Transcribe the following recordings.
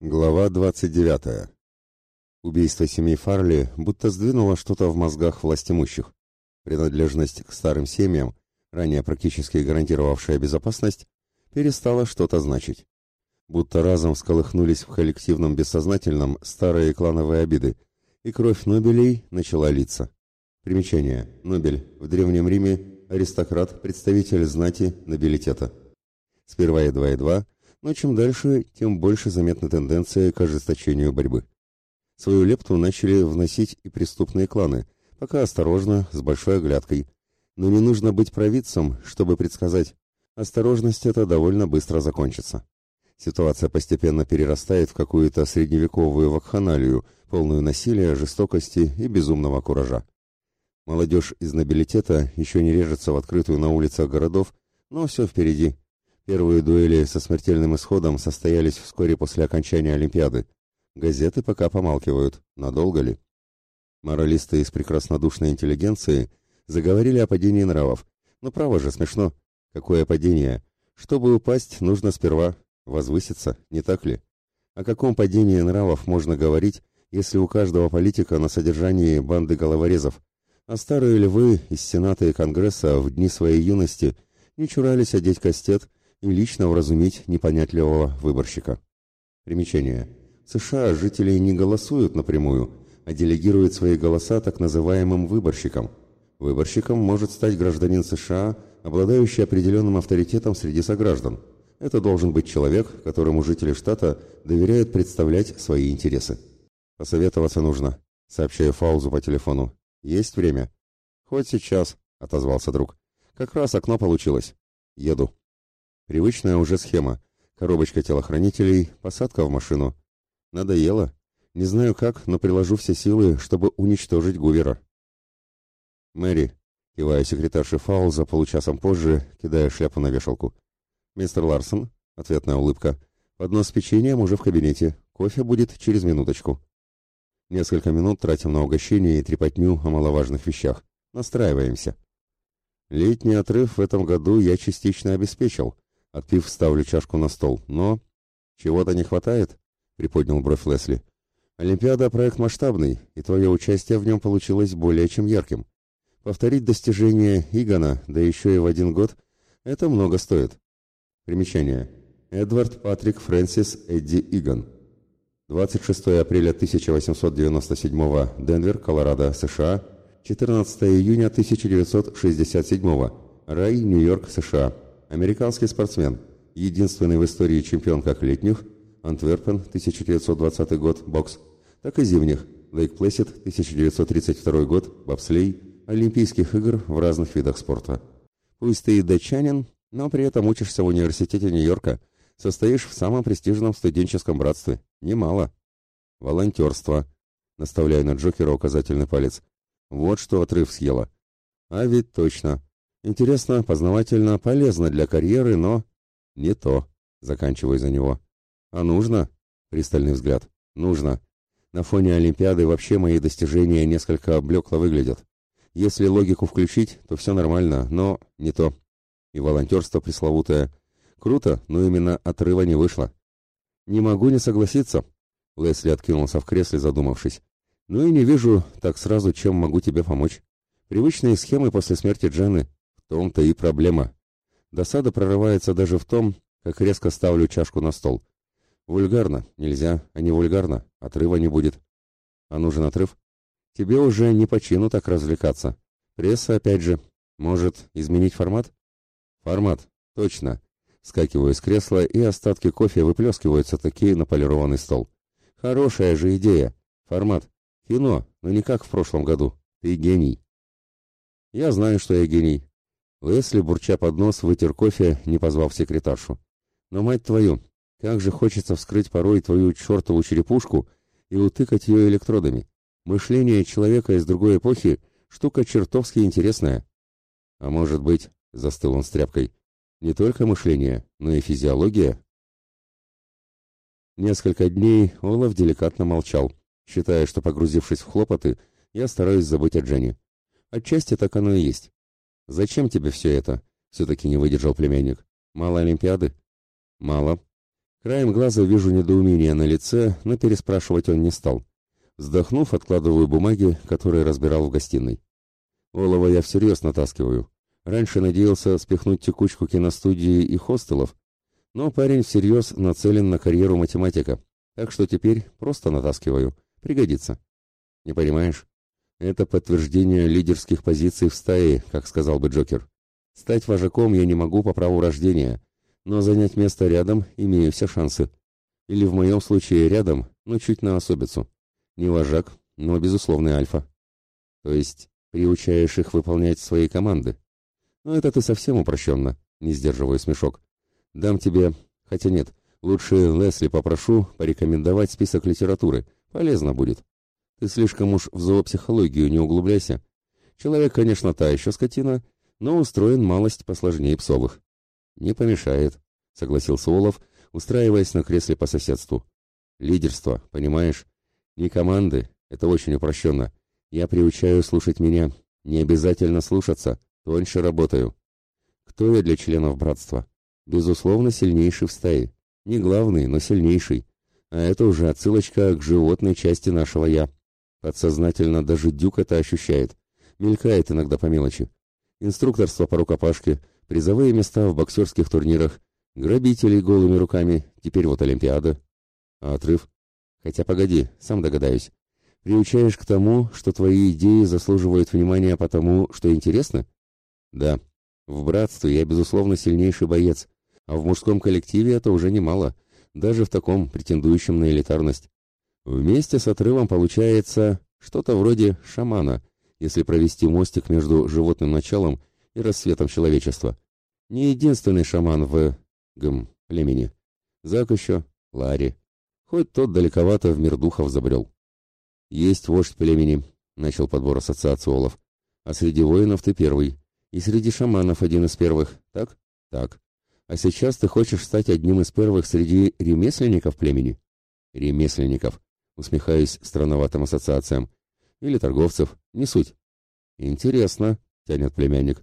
Глава 29. Убийство семей Фарли будто сдвинуло что-то в мозгах властимущих. Принадлежность к старым семьям, ранее практически гарантировавшая безопасность, перестала что-то значить. Будто разом всколыхнулись в коллективном бессознательном старые клановые обиды, и кровь Нобелей начала литься. Примечание. Нобель. В Древнем Риме аристократ, представитель знати, нобилитета. Сперва едва-едва, но чем дальше, тем больше заметна тенденция к ожесточению борьбы. Свою лепту начали вносить и преступные кланы, пока осторожно, с большой оглядкой. Но не нужно быть провидцем, чтобы предсказать. Осторожность эта довольно быстро закончится. Ситуация постепенно перерастает в какую-то средневековую вакханалию, полную насилия, жестокости и безумного куража. Молодежь из нобилитета еще не режется в открытую на улицах городов, но все впереди. Первые дуэли со смертельным исходом состоялись вскоре после окончания Олимпиады. Газеты пока помалкивают, надолго ли. Моралисты из прекраснодушной интеллигенции заговорили о падении нравов. Но право же смешно. Какое падение? Чтобы упасть, нужно сперва возвыситься, не так ли? О каком падении нравов можно говорить, если у каждого политика на содержании банды головорезов, а старые львы из Сената и Конгресса в дни своей юности не чурались одеть кастет и лично вразумить непонятливого выборщика. Примечание. США жители не голосуют напрямую, а делегируют свои голоса так называемым выборщикам. Выборщиком может стать гражданин США, обладающий определенным авторитетом среди сограждан. Это должен быть человек, которому жители штата доверяют представлять свои интересы. Посоветоваться нужно, сообщаю Фаузу по телефону. Есть время? Хоть сейчас, отозвался друг. Как раз окно получилось. Еду. Привычная уже схема. Коробочка телохранителей, посадка в машину. Надоело. Не знаю как, но приложу все силы, чтобы уничтожить Гувера. Мэри, кивая секретарше Фауза получасом позже, кидая шляпу на вешалку. Мистер Ларсон, ответная улыбка. Поднос с печеньем уже в кабинете. Кофе будет через минуточку. Несколько минут тратим на угощение и трепотню о маловажных вещах. Настраиваемся. Летний отрыв в этом году я частично обеспечил, Отпив, ставлю чашку на стол. Но... Чего-то не хватает? Приподнял бровь Лесли. Олимпиада — проект масштабный, и твое участие в нем получилось более чем ярким. Повторить достижения Игона, да еще и в один год, это много стоит. Примечание. Эдвард Патрик Фрэнсис Эдди Игон. 26 апреля 1897 Денвер, Колорадо, США. 14 июня 1967 Рай, Нью-Йорк, США. Американский спортсмен, единственный в истории чемпион как летних, Антверпен, 1920 год, бокс, так и зимних, Лейк Плэссид, 1932 год, бобслей, Олимпийских игр в разных видах спорта. Пусть ты и датчанин, но при этом учишься в университете Нью-Йорка, состоишь в самом престижном студенческом братстве. Немало. Волонтерство. Наставляю на Джокера указательный палец. Вот что отрыв съела. А ведь точно. Интересно, познавательно, полезно для карьеры, но... Не то. Заканчиваю за него. А нужно? Пристальный взгляд. Нужно. На фоне Олимпиады вообще мои достижения несколько блекло выглядят. Если логику включить, то все нормально, но не то. И волонтерство пресловутое. Круто, но именно отрыва не вышло. Не могу не согласиться. Лесли откинулся в кресле, задумавшись. Ну и не вижу так сразу, чем могу тебе помочь. Привычные схемы после смерти Том-то и проблема. Досада прорывается даже в том, как резко ставлю чашку на стол. Вульгарно, нельзя, а не вульгарно, отрыва не будет. А нужен отрыв? Тебе уже не по чину так развлекаться. Пресса, опять же. Может, изменить формат? Формат, точно. Скакиваю с кресла, и остатки кофе выплескиваются такие на полированный стол. Хорошая же идея. Формат. Кино, но не как в прошлом году. Ты гений. Я знаю, что я гений. Лесли, бурча под нос, вытер кофе, не позвав секретаршу. «Но, мать твою, как же хочется вскрыть порой твою чертову черепушку и утыкать ее электродами. Мышление человека из другой эпохи — штука чертовски интересная». «А может быть, — застыл он с тряпкой, — не только мышление, но и физиология?» Несколько дней Олаф деликатно молчал, считая, что, погрузившись в хлопоты, я стараюсь забыть о Дженни. Отчасти так оно и есть. «Зачем тебе все это?» — все-таки не выдержал племянник. «Мало Олимпиады?» «Мало. Краем глаза вижу недоумение на лице, но переспрашивать он не стал. Вздохнув, откладываю бумаги, которые разбирал в гостиной. Олова я всерьез натаскиваю. Раньше надеялся спихнуть текучку киностудии и хостелов, но парень всерьез нацелен на карьеру математика, так что теперь просто натаскиваю. Пригодится. Не понимаешь? Это подтверждение лидерских позиций в стае, как сказал бы Джокер. Стать вожаком я не могу по праву рождения, но занять место рядом имею все шансы. Или в моем случае рядом, но чуть на особицу. Не вожак, но безусловный альфа. То есть приучаешь их выполнять свои команды. Но это ты совсем упрощенно, не сдерживаю смешок. Дам тебе, хотя нет, лучше Лесли попрошу порекомендовать список литературы, полезно будет. Ты слишком уж в зоопсихологию не углубляйся. Человек, конечно, та еще скотина, но устроен малость посложнее псовых. Не помешает, согласился Олов, устраиваясь на кресле по соседству. Лидерство, понимаешь? Не команды, это очень упрощенно. Я приучаю слушать меня. Не обязательно слушаться, тоньше работаю. Кто я для членов братства? Безусловно, сильнейший в стае. Не главный, но сильнейший. А это уже отсылочка к животной части нашего «я». Подсознательно даже Дюк это ощущает. Мелькает иногда по мелочи. Инструкторство по рукопашке, призовые места в боксерских турнирах, грабителей голыми руками, теперь вот Олимпиада. А отрыв? Хотя погоди, сам догадаюсь. Приучаешь к тому, что твои идеи заслуживают внимания потому, что интересны? Да. В братстве я, безусловно, сильнейший боец, а в мужском коллективе это уже немало, даже в таком, претендующем на элитарность. Вместе с отрывом получается что-то вроде шамана, если провести мостик между животным началом и рассветом человечества. Не единственный шаман в... гм... племени. Зак еще, Ларри. Хоть тот далековато в мир духов забрел. Есть вождь племени, начал подбор ассоциации Олов. А среди воинов ты первый. И среди шаманов один из первых, так? Так. А сейчас ты хочешь стать одним из первых среди ремесленников племени? Ремесленников усмехаясь странноватым ассоциациям. Или торговцев, не суть. Интересно, тянет племянник.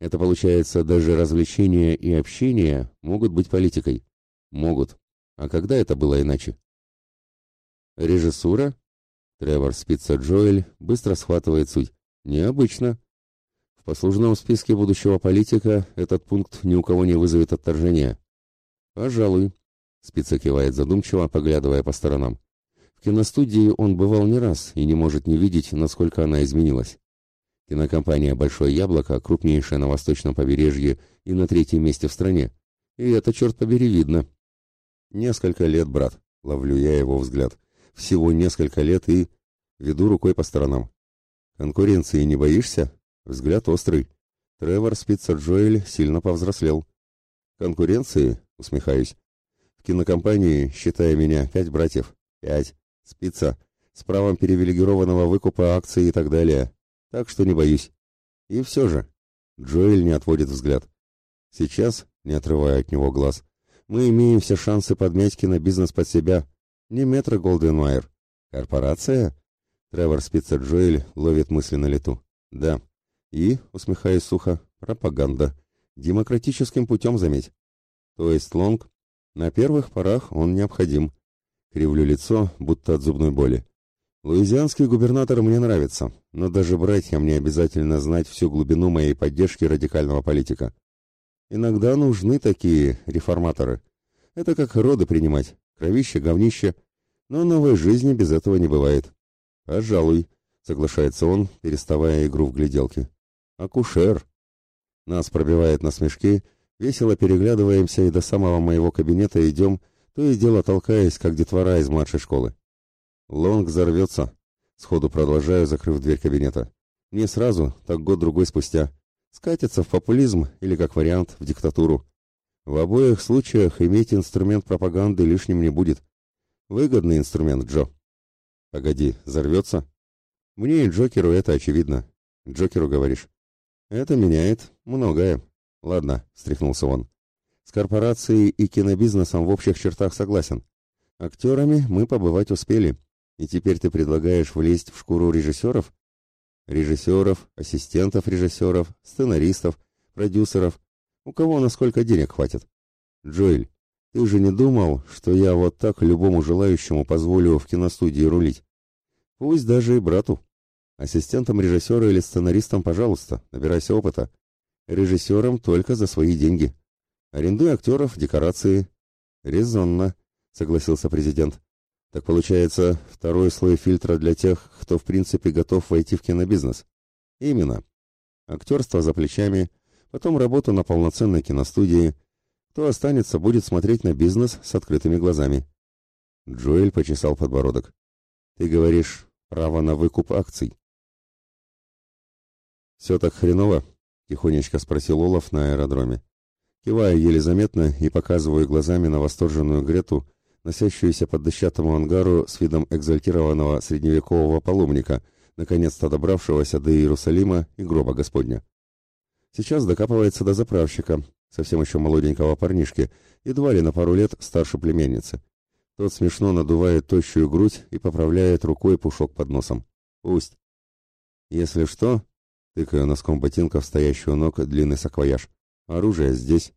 Это получается, даже развлечения и общение могут быть политикой. Могут. А когда это было иначе? Режиссура? Тревор Спица Джоэль быстро схватывает суть. Необычно. В послужном списке будущего политика этот пункт ни у кого не вызовет отторжения. Пожалуй. Спица кивает задумчиво, поглядывая по сторонам. Киностудии он бывал не раз и не может не видеть, насколько она изменилась. Кинокомпания «Большое яблоко» крупнейшая на восточном побережье и на третьем месте в стране. И это, черт побери, видно. Несколько лет, брат, ловлю я его взгляд. Всего несколько лет и... Веду рукой по сторонам. Конкуренции не боишься? Взгляд острый. Тревор Спицер Джоэль сильно повзрослел. Конкуренции? Усмехаюсь. В кинокомпании, считая меня, пять братьев. Пять. Спица. С правом привилегированного выкупа акций и так далее. Так что не боюсь. И все же. Джоэль не отводит взгляд. Сейчас, не отрывая от него глаз, мы имеем все шансы подмять кинобизнес под себя. Не метро Голденмайер. Корпорация? Тревор Спица Джоэль ловит мысли на лету. Да. И, усмехаясь сухо, пропаганда. Демократическим путем, заметь. То есть Лонг? На первых порах он необходим. Кривлю лицо, будто от зубной боли. Луизианский губернатор мне нравится, но даже братьям не обязательно знать всю глубину моей поддержки радикального политика. Иногда нужны такие реформаторы. Это как роды принимать, кровище, говнище. Но новой жизни без этого не бывает. Пожалуй, соглашается он, переставая игру в гляделки. Акушер. Нас пробивает на смешки, весело переглядываемся и до самого моего кабинета идем, то и дело толкаясь, как детвора из младшей школы. Лонг взорвется. Сходу продолжаю, закрыв дверь кабинета. Не сразу, так год-другой спустя. Скатится в популизм или, как вариант, в диктатуру. В обоих случаях иметь инструмент пропаганды лишним не будет. Выгодный инструмент, Джо. Погоди, взорвется? Мне и Джокеру это очевидно. Джокеру говоришь. Это меняет многое. Ладно, встряхнулся он. С корпорацией и кинобизнесом в общих чертах согласен. Актерами мы побывать успели. И теперь ты предлагаешь влезть в шкуру режиссеров? Режиссеров, ассистентов режиссеров, сценаристов, продюсеров. У кого на сколько денег хватит? Джоэль, Ты же не думал, что я вот так любому желающему позволю в киностудии рулить? Пусть даже и брату. Ассистентом режиссера или сценаристом, пожалуйста, набирайся опыта. Режиссером только за свои деньги. Арендуй актеров, декорации. Резонно, согласился президент. Так получается, второй слой фильтра для тех, кто в принципе готов войти в кинобизнес. Именно. Актерство за плечами, потом работу на полноценной киностудии. Кто останется, будет смотреть на бизнес с открытыми глазами. Джоэль почесал подбородок. Ты говоришь, право на выкуп акций. «Все так хреново?» — тихонечко спросил Олаф на аэродроме. Кивая еле заметно и показывая глазами на восторженную Грету, носящуюся под дощатому ангару с видом экзальтированного средневекового паломника, наконец-то добравшегося до Иерусалима и гроба Господня. Сейчас докапывается до заправщика, совсем еще молоденького парнишки, едва ли на пару лет старше племянницы. Тот смешно надувает тощую грудь и поправляет рукой пушок под носом. Пусть. Если что, тыкая носком ботинка в стоящий у ног длинный саквояж. Оружие здесь.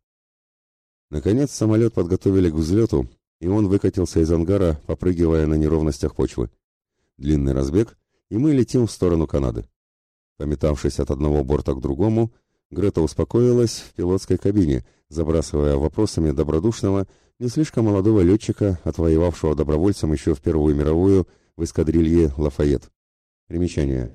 Наконец самолет подготовили к взлету, и он выкатился из ангара, попрыгивая на неровностях почвы. Длинный разбег, и мы летим в сторону Канады. Пометавшись от одного борта к другому, Грета успокоилась в пилотской кабине, забрасывая вопросами добродушного, не слишком молодого летчика, отвоевавшего добровольцем еще в Первую мировую в эскадрилье «Лафайет». Примечание.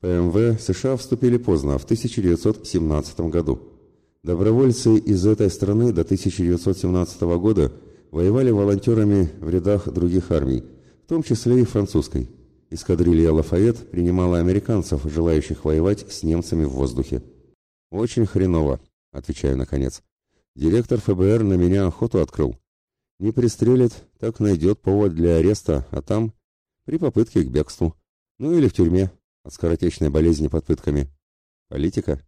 ПМВ США вступили поздно, в 1917 году. Добровольцы из этой страны до 1917 года воевали волонтерами в рядах других армий, в том числе и французской. Эскадрилья «Лафайет» принимала американцев, желающих воевать с немцами в воздухе. «Очень хреново», — отвечаю наконец. «Директор ФБР на меня охоту открыл. Не пристрелит, так найдет повод для ареста, а там — при попытке к бегству. Ну или в тюрьме, от скоротечной болезни под пытками. Политика?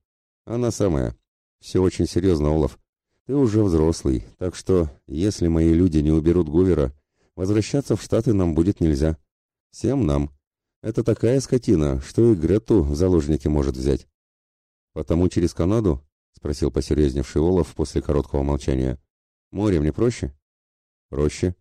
Она самая. Все очень серьезно, Олаф. Ты уже взрослый, так что, если мои люди не уберут Гувера, возвращаться в Штаты нам будет нельзя. Всем нам. Это такая скотина, что и Грету в заложники может взять. Потому через Канаду? Спросил посерьезневший Олаф после короткого молчания. Море мне проще? Проще.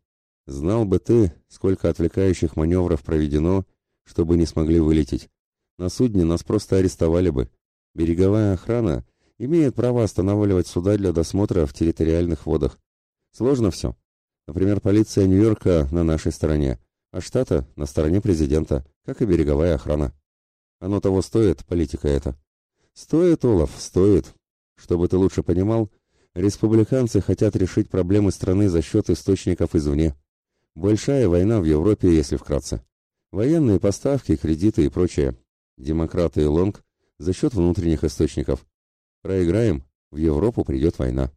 Знал бы ты, сколько отвлекающих маневров проведено, чтобы не смогли вылететь. На судне нас просто арестовали бы. Береговая охрана имеет право останавливать суда для досмотра в территориальных водах. Сложно все. Например, полиция Нью-Йорка на нашей стороне, а штата на стороне президента, как и береговая охрана. Оно того стоит, политика эта. Стоит, Олаф, стоит. Чтобы ты лучше понимал, республиканцы хотят решить проблемы страны за счет источников извне. Большая война в Европе, если вкратце. Военные поставки, кредиты и прочее демократы и Лонг за счет внутренних источников. Проиграем, в Европу придет война.